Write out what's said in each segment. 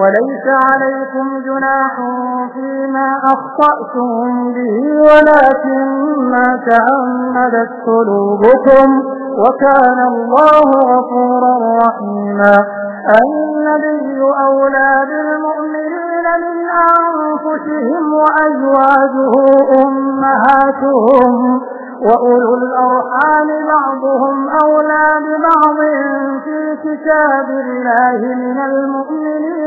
وليس عليكم جناح فيما أخطأتم به ولكن ما تعمدت قلوبكم وكان الله غفورا رحيما. النبي أولى بالمؤمنين من أنفسهم وأزواجه أمهاتهم وأولو الأرحام بعضهم أولى ببعض في كتاب الله من المؤمنين.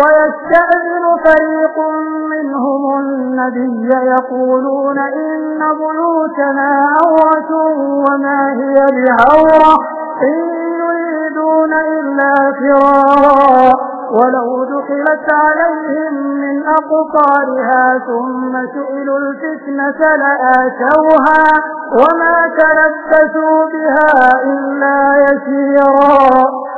ويستأذن فريق منهم النبي يقولون إن بيوتنا عورة وما هي بعورة إن يريدون إلا فرارا. ولو دخلت عليهم من أقطارها ثم سئلوا الفتنة لآتوها وما تلبسوا بها إلا يسيرا.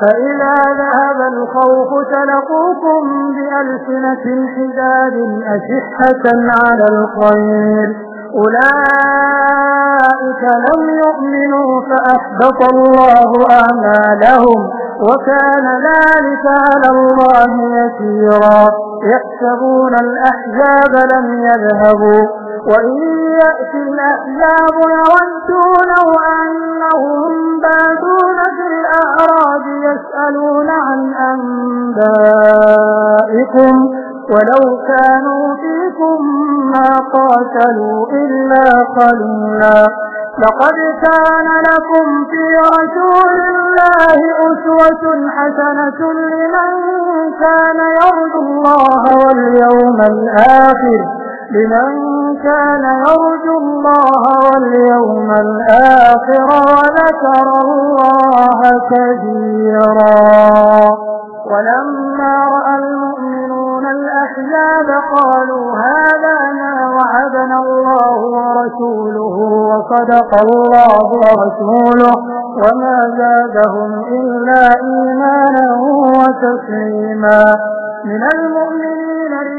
فإذا ذهب الخوف تلقوكم بألسنة حداد أشحة على الخير. أولئك لم يؤمنوا فأحبط الله أعمالهم وكان ذلك على الله يسيرا. يحسبون الأحزاب لم يذهبوا. وإن يأتي الأحزاب يودون أنهم بادون في الأعراب يسألون عن أنبائكم ولو كانوا فيكم ما قاتلوا إلا قليلا. لقد كان لكم في رسول الله أسوة حسنة لمن كان يرجو الله واليوم الآخر لمن كان يرجو الله واليوم الآخر وذكر الله كثيرا. ولما رأى المؤمنون الأحزاب قالوا هذا ما وعدنا الله ورسوله وصدق الله ورسوله وما زادهم إلا إيمانا وتسليما. من المؤمنين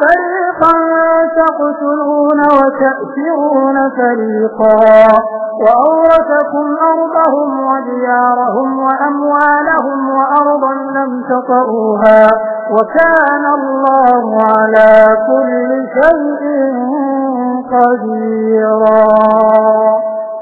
فريقا تقتلون وتأسرون فريقا وأورثكم أرضهم وديارهم وأموالهم وأرضا لم تطئوها وكان الله على كل شيء قديرا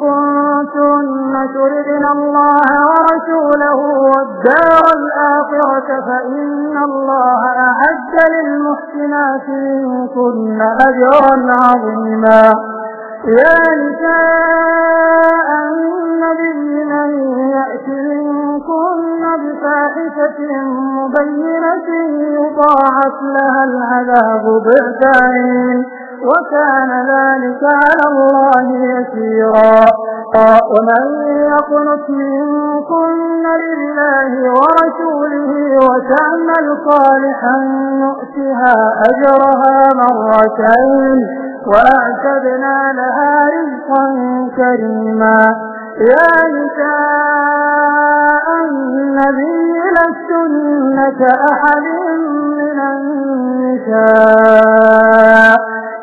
كنتن تردن الله ورسوله والدار الآخرة فإن الله أعد للمحسنات منكن أجرا عظيما. يا نساء النبي من يأتي منكن بفاحشة مبينة يضاعف لها العذاب ضعفين. وكان ذلك على الله يسيرا. ومن يقنط منكن لله ورسوله وتعمل صالحا نؤتها أجرها مرتين وأعتدنا لها رزقا كريما. يا نساء النبي لستن كأحد من النساء.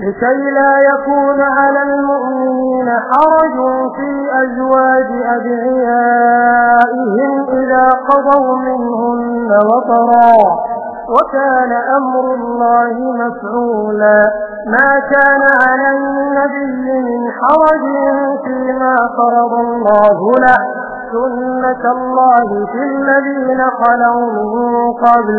لكي لا يكون على المؤمنين حرج في أزواج أدعيائهم إذا قضوا منهن وطرا. وكان أمر الله مفعولا. ما كان على النبي من حرج فيما فرض الله له. سنة الله في الذين خلوا من قبل.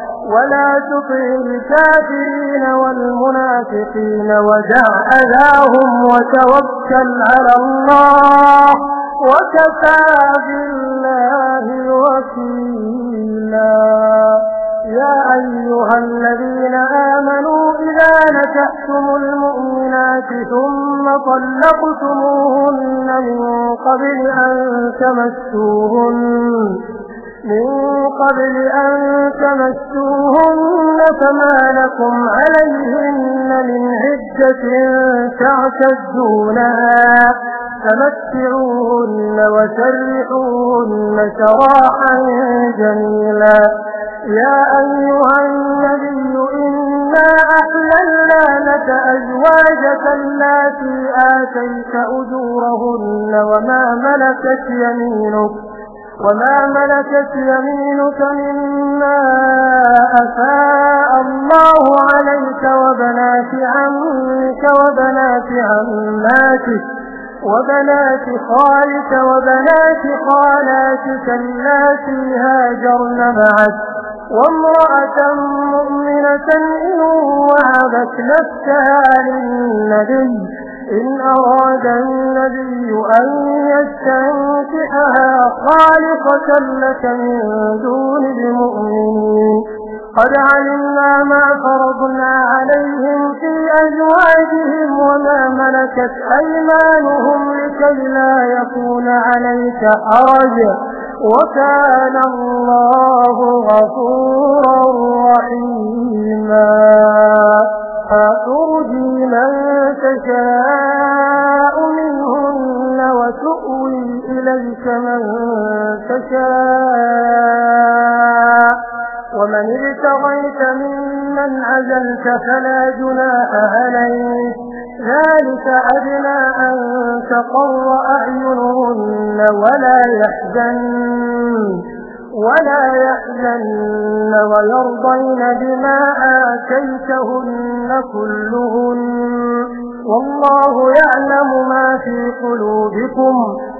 ولا تطع الكافرين والمنافقين ودع أذاهم وتوكل على الله وكفى بالله وكيلا. يا أيها الذين آمنوا إذا نكحتم المؤمنات ثم طلقتموهن من قبل أن تمسوهن من قبل أن تمسوهن فما لكم عليهن من عدة تعتدونها. فمتعوهن وسرحوهن سراحا جميلا. يا أيها النبي إنا أحللنا لك أزواجك التي آتيت أجورهن وما ملكت يمينك. وما ملكت يمينك مما أفاء الله عليك وبنات عمك وبنات عماتك وبنات خالك وبنات خالاتك اللاتي هاجرن معك وامرأة مؤمنة إن وعبت نفسها للنبي إن أراد النبي أن يستنكحها خالقة لك من دون المؤمنين. قد علمنا ما فرضنا عليهم في أزواجهم وما ملكت أيمانهم لكي لا يكون عليك حرج وكان الله غفورا رحيما. ترجي من تشاء منهن وتؤوي إليك من تشاء. ومن ابتغيت ممن عزلت فلا جناح عليك. ذلك أدنى أن تقر أعينهن ولا يحزن ولا يحزن ويرضين بما آتيتهن كلهن. والله يعلم ما في قلوبكم.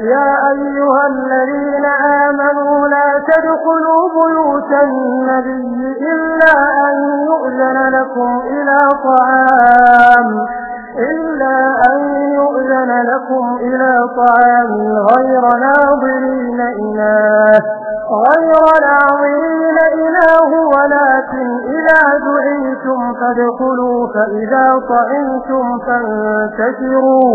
يا أيها الذين آمنوا لا تدخلوا بيوت النبي إلا أن يؤذن لكم إلى طعام إلا أن يؤذن لكم إلى طعام غير ناظرين إناه غير ناظرين إله ولكن إذا دعيتم فادخلوا فإذا طعنتم فانتشروا.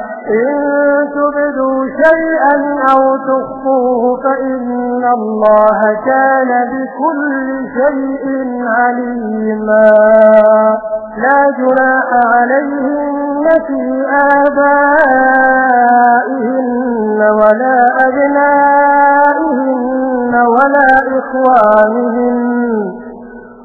إن تبدوا شيئا أو تخفوه فإن الله كان بكل شيء عليما. لا جناح عليهن في آبائهن ولا أبنائهن ولا إخوانهن.